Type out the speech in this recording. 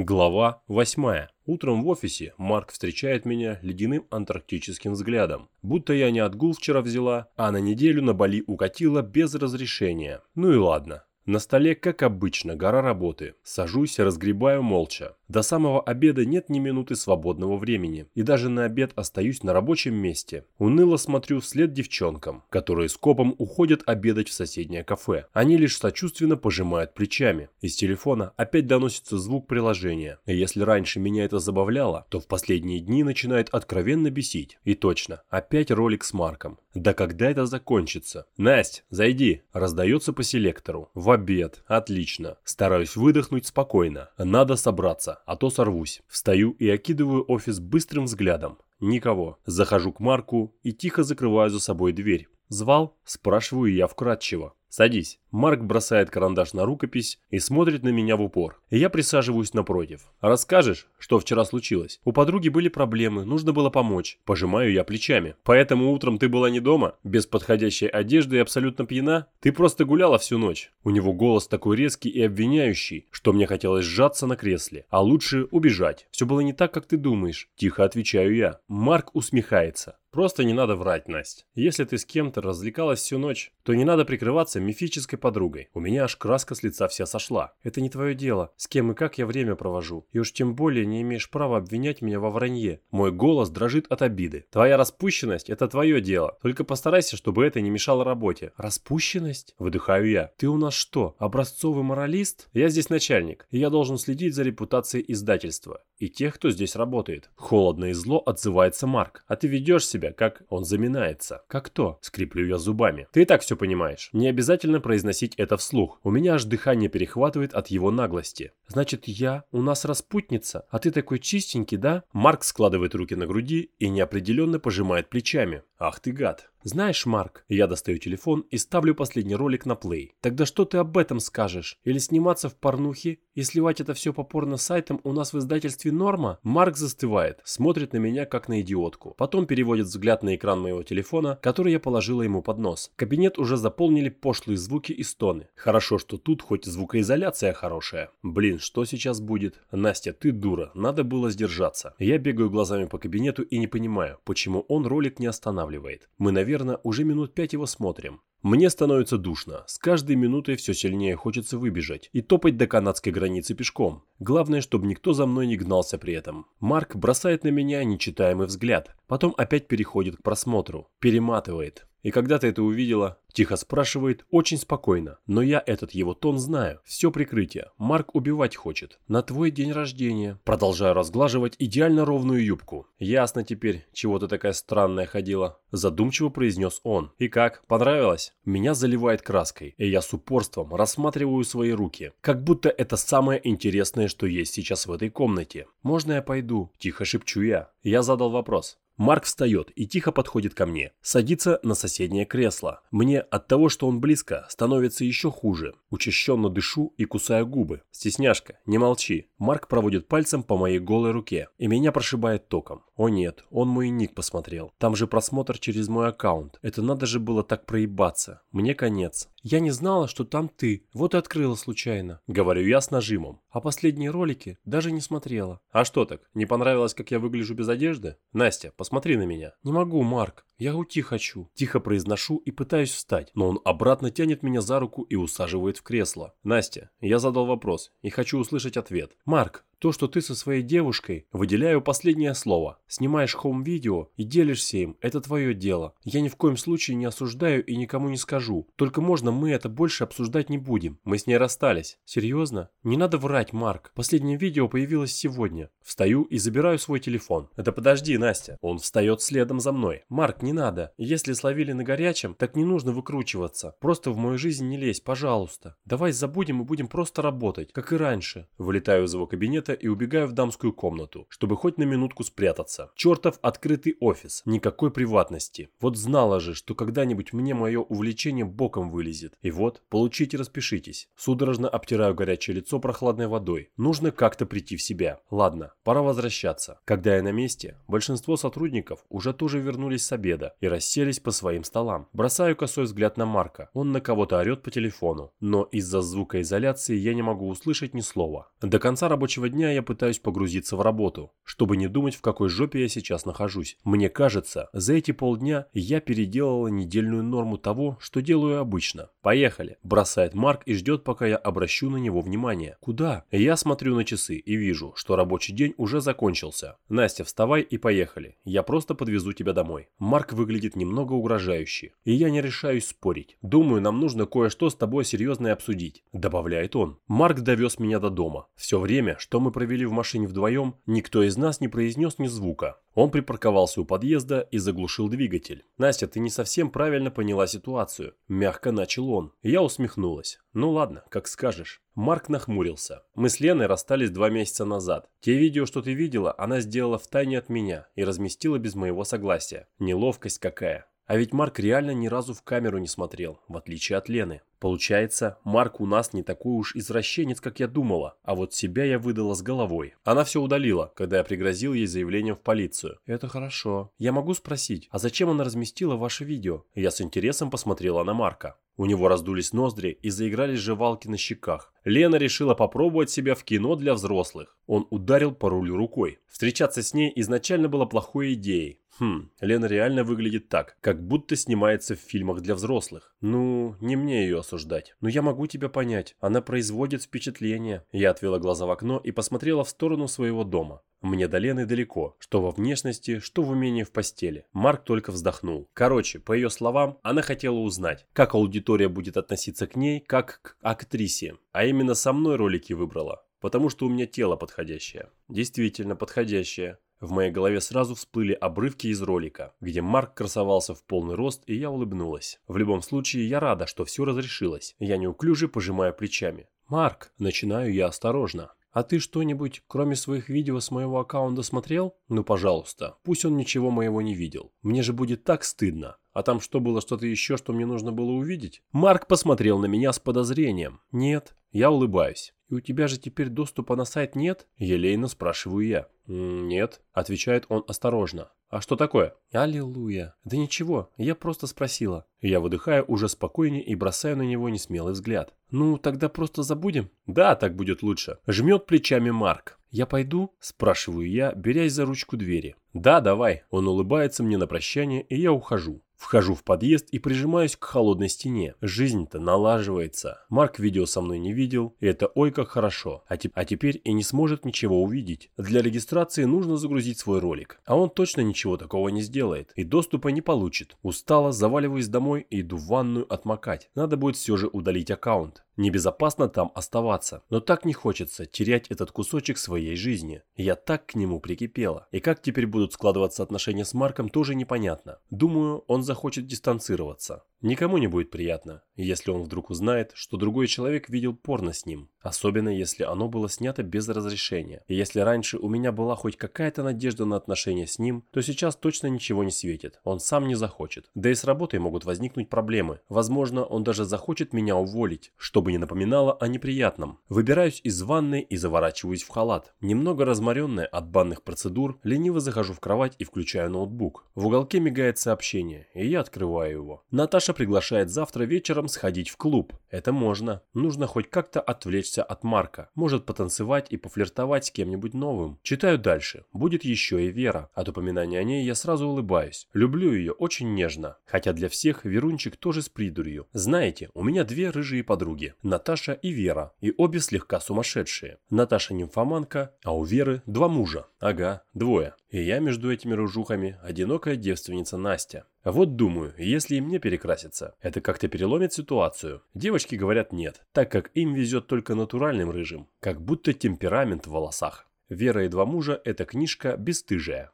Глава 8. Утром в офисе Марк встречает меня ледяным антарктическим взглядом. Будто я не отгул вчера взяла, а на неделю на Бали укатила без разрешения. Ну и ладно. На столе, как обычно, гора работы. Сажусь, разгребаю молча. До самого обеда нет ни минуты свободного времени, и даже на обед остаюсь на рабочем месте. Уныло смотрю вслед девчонкам, которые скопом уходят обедать в соседнее кафе. Они лишь сочувственно пожимают плечами. Из телефона опять доносится звук приложения. И если раньше меня это забавляло, то в последние дни начинает откровенно бесить. И точно, опять ролик с Марком. Да когда это закончится? Насть, зайди. Раздается по селектору. В обед. Отлично. Стараюсь выдохнуть спокойно. Надо собраться а то сорвусь. Встаю и окидываю офис быстрым взглядом. Никого. Захожу к Марку и тихо закрываю за собой дверь. «Звал?» – спрашиваю я вкратчиво. «Садись». Марк бросает карандаш на рукопись и смотрит на меня в упор. Я присаживаюсь напротив. «Расскажешь, что вчера случилось?» У подруги были проблемы, нужно было помочь. Пожимаю я плечами. «Поэтому утром ты была не дома? Без подходящей одежды и абсолютно пьяна? Ты просто гуляла всю ночь». У него голос такой резкий и обвиняющий, что мне хотелось сжаться на кресле. А лучше убежать. Все было не так, как ты думаешь. Тихо отвечаю я. Марк усмехается. Просто не надо врать, Настя. Если ты с кем-то развлекалась всю ночь, то не надо прикрываться мифической подругой. У меня аж краска с лица вся сошла. Это не твое дело, с кем и как я время провожу. И уж тем более не имеешь права обвинять меня во вранье. Мой голос дрожит от обиды. Твоя распущенность – это твое дело. Только постарайся, чтобы это не мешало работе. Распущенность? Выдыхаю я. Ты у нас что, образцовый моралист? Я здесь начальник, и я должен следить за репутацией издательства. И тех, кто здесь работает. Холодно и зло отзывается Марк. А ты ведешь себя как он заминается. Как кто? Скриплю я зубами. Ты и так все понимаешь. Не обязательно произносить это вслух. У меня аж дыхание перехватывает от его наглости. Значит, я у нас распутница, а ты такой чистенький, да? Марк складывает руки на груди и неопределенно пожимает плечами. Ах ты гад. Знаешь, Марк, я достаю телефон и ставлю последний ролик на плей. Тогда что ты об этом скажешь? Или сниматься в порнухе и сливать это все по порно-сайтам у нас в издательстве норма? Марк застывает, смотрит на меня как на идиотку. Потом переводит взгляд на экран моего телефона, который я положила ему под нос. Кабинет уже заполнили пошлые звуки и стоны. Хорошо, что тут хоть звукоизоляция хорошая. Блин, что сейчас будет? Настя, ты дура, надо было сдержаться. Я бегаю глазами по кабинету и не понимаю, почему он ролик не останавливает. Мы, наверное, наверное, уже минут пять его смотрим. Мне становится душно. С каждой минутой все сильнее хочется выбежать и топать до канадской границы пешком. Главное, чтобы никто за мной не гнался при этом. Марк бросает на меня нечитаемый взгляд. Потом опять переходит к просмотру. Перематывает. И когда ты это увидела, тихо спрашивает, очень спокойно. Но я этот его тон знаю. Все прикрытие. Марк убивать хочет. На твой день рождения. Продолжаю разглаживать идеально ровную юбку. Ясно теперь, чего ты такая странная ходила. Задумчиво произнес он. И как, понравилось? Меня заливает краской. И я с упорством рассматриваю свои руки. Как будто это самое интересное, что есть сейчас в этой комнате. Можно я пойду? Тихо шепчу я. Я задал вопрос. Марк встает и тихо подходит ко мне, садится на соседнее кресло. Мне от того, что он близко, становится еще хуже. Учащенно дышу и кусаю губы. Стесняшка, не молчи. Марк проводит пальцем по моей голой руке, и меня прошибает током. О нет, он мой ник посмотрел. Там же просмотр через мой аккаунт. Это надо же было так проебаться. Мне конец. Я не знала, что там ты. Вот и открыла случайно. Говорю я с нажимом. А последние ролики даже не смотрела. А что так? Не понравилось, как я выгляжу без одежды? Настя, посмотри на меня. Не могу, Марк. Я уйти хочу. Тихо произношу и пытаюсь встать, но он обратно тянет меня за руку и усаживает в кресло. Настя, я задал вопрос и хочу услышать ответ. Марк, то, что ты со своей девушкой, выделяю последнее слово, снимаешь хоум-видео и делишься им, это твое дело. Я ни в коем случае не осуждаю и никому не скажу. Только можно мы это больше обсуждать не будем. Мы с ней расстались. Серьезно? Не надо врать, Марк. Последнее видео появилось сегодня. Встаю и забираю свой телефон. Это подожди, Настя. Он встает следом за мной. Марк, не надо. Если словили на горячем, так не нужно выкручиваться. Просто в мою жизнь не лезь, пожалуйста. Давай забудем и будем просто работать, как и раньше. Вылетаю из его кабинета кабинета и убегаю в дамскую комнату, чтобы хоть на минутку спрятаться. Чертов открытый офис, никакой приватности. Вот знала же, что когда-нибудь мне мое увлечение боком вылезет. И вот, получите распишитесь. Судорожно обтираю горячее лицо прохладной водой. Нужно как-то прийти в себя. Ладно, пора возвращаться. Когда я на месте, большинство сотрудников уже тоже вернулись с обеда и расселись по своим столам. Бросаю косой взгляд на Марка. Он на кого-то орет по телефону. Но из-за звукоизоляции я не могу услышать ни слова. До конца рабочего дня полдня я пытаюсь погрузиться в работу, чтобы не думать, в какой жопе я сейчас нахожусь. Мне кажется, за эти полдня я переделала недельную норму того, что делаю обычно. Поехали, бросает Марк и ждет, пока я обращу на него внимание. Куда? Я смотрю на часы и вижу, что рабочий день уже закончился. Настя, вставай и поехали. Я просто подвезу тебя домой. Марк выглядит немного угрожающе, и я не решаюсь спорить. Думаю, нам нужно кое-что с тобой серьезное обсудить, добавляет он. Марк довез меня до дома. Все время, что мы провели в машине вдвоем, никто из нас не произнес ни звука. Он припарковался у подъезда и заглушил двигатель. «Настя, ты не совсем правильно поняла ситуацию», – мягко начал он. Я усмехнулась. «Ну ладно, как скажешь». Марк нахмурился. Мы с Леной расстались два месяца назад. Те видео, что ты видела, она сделала втайне от меня и разместила без моего согласия. Неловкость какая. А ведь Марк реально ни разу в камеру не смотрел, в отличие от Лены. Получается, Марк у нас не такой уж извращенец, как я думала, а вот себя я выдала с головой. Она все удалила, когда я пригрозил ей заявлением в полицию. Это хорошо. Я могу спросить, а зачем она разместила ваше видео? Я с интересом посмотрела на Марка. У него раздулись ноздри и заигрались жевалки на щеках. Лена решила попробовать себя в кино для взрослых. Он ударил по рулю рукой. Встречаться с ней изначально было плохой идеей. Хм, Лена реально выглядит так, как будто снимается в фильмах для взрослых. Ну, не мне ее осуждать. Но я могу тебя понять. Она производит впечатление. Я отвела глаза в окно и посмотрела в сторону своего дома. Мне до Лены далеко, что во внешности, что в умении в постели. Марк только вздохнул. Короче, по ее словам, она хотела узнать, как аудитория будет относиться к ней, как к актрисе. А именно со мной ролики выбрала, потому что у меня тело подходящее. Действительно подходящее. В моей голове сразу всплыли обрывки из ролика, где Марк красовался в полный рост, и я улыбнулась. В любом случае, я рада, что все разрешилось. Я неуклюже пожимаю плечами. «Марк!» – начинаю я осторожно. «А ты что-нибудь, кроме своих видео с моего аккаунта, смотрел? Ну, пожалуйста, пусть он ничего моего не видел. Мне же будет так стыдно. А там что было что-то еще, что мне нужно было увидеть?» Марк посмотрел на меня с подозрением. «Нет». Я улыбаюсь. «И у тебя же теперь доступа на сайт нет?» Елейно спрашиваю я. «Нет», – отвечает он осторожно. «А что такое?» «Аллилуйя». «Да ничего, я просто спросила». Я выдыхаю уже спокойнее и бросаю на него несмелый взгляд. «Ну, тогда просто забудем?» «Да, так будет лучше». Жмет плечами Марк. «Я пойду?» – спрашиваю я, берясь за ручку двери. «Да, давай». Он улыбается мне на прощание, и я ухожу. Вхожу в подъезд и прижимаюсь к холодной стене. Жизнь-то налаживается. Марк видео со мной не видел, и это ой как хорошо. А, те а теперь и не сможет ничего увидеть. Для регистрации нужно загрузить свой ролик. А он точно ничего такого не сделает. И доступа не получит. Устала, заваливаюсь домой и иду в ванную отмокать. Надо будет все же удалить аккаунт. Небезопасно там оставаться, но так не хочется терять этот кусочек своей жизни. Я так к нему прикипела. И как теперь будут складываться отношения с Марком, тоже непонятно. Думаю, он захочет дистанцироваться. Никому не будет приятно, если он вдруг узнает, что другой человек видел порно с ним, особенно если оно было снято без разрешения. И если раньше у меня была хоть какая-то надежда на отношения с ним, то сейчас точно ничего не светит, он сам не захочет. Да и с работой могут возникнуть проблемы. Возможно, он даже захочет меня уволить, чтобы не напоминало о неприятном. Выбираюсь из ванной и заворачиваюсь в халат. Немного разморенная от банных процедур, лениво захожу в кровать и включаю ноутбук. В уголке мигает сообщение, и я открываю его. Наташа приглашает завтра вечером сходить в клуб. Это можно. Нужно хоть как-то отвлечься от Марка. Может потанцевать и пофлиртовать с кем-нибудь новым. Читаю дальше. Будет еще и Вера. От упоминания о ней я сразу улыбаюсь. Люблю ее очень нежно. Хотя для всех Верунчик тоже с придурью. Знаете, у меня две рыжие подруги. Наташа и Вера. И обе слегка сумасшедшие. Наташа нимфоманка, а у Веры два мужа. Ага, двое. И я между этими ружухами одинокая девственница Настя. Вот думаю, если и мне перекраситься, это как-то переломит ситуацию. Девочки говорят нет, так как им везет только натуральным рыжим, как будто темперамент в волосах. «Вера и два мужа» – это книжка бесстыжая.